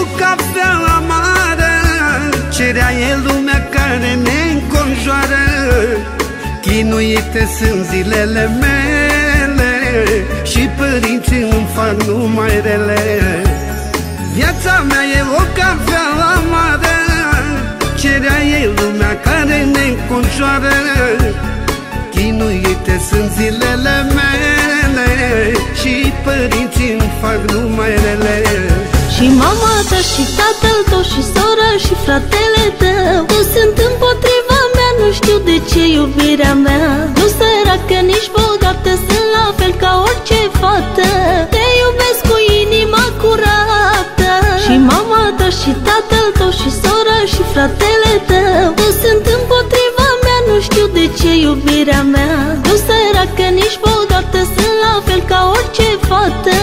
Viața mea e o cafea amară Cerea e lumea care ne înconjoară. Chinuite sunt zilele mele Și părinții îmi fac numai rele. Viața mea e o cafea amară Cerea e lumea care ne înconjoară. Chinuite sunt zilele mele Și părinții îmi fac numai și tatăl tău și sora și fratele tău. Tu sunt împotriva mea, nu știu de ce iubirea mea. Nu săracă, nici bogată, sunt la fel ca orice fată. Te iubesc cu inima curată. Și mama ta și tatăl tău și sora și fratele tău. Tu sunt împotriva mea, nu știu de ce iubirea mea. Nu săracă, nici bogată, sunt la fel ca orice fată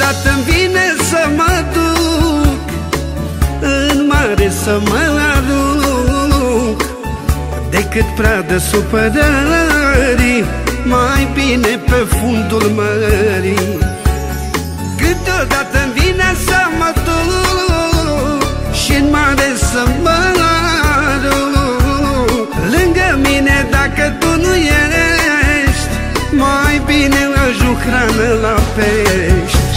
Câteodată îmi vine să mă duc În mare să mă aduc. Decât pradă supărării Mai bine pe fundul mării. Câteodată îmi vine să mă duc și în mare să mă aduc. Lângă mine dacă tu nu ești Mai bine ajung hrană la pești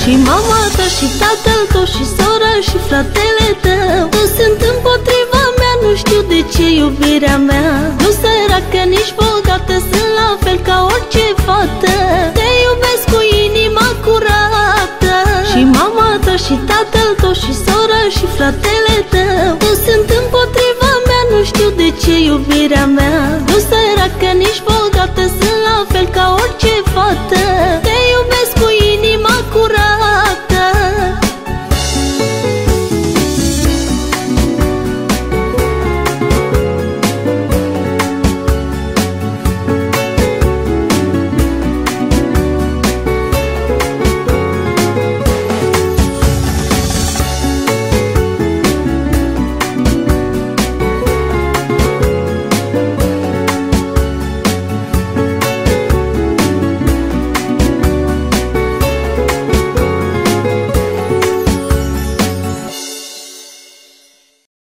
Și mama ta și tatăl tău și sora și fratele tău Tu sunt împotriva mea, nu știu de ce iubirea mea Nu săracă, nici bogată, sunt la fel ca orice fată Te iubesc cu inima curată Și mama ta și tatăl tău și sora și fratele tău Tu sunt împotriva mea, nu știu de ce iubirea mea Nu săracă, nici bogată, sunt la fel ca orice fată